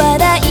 笑い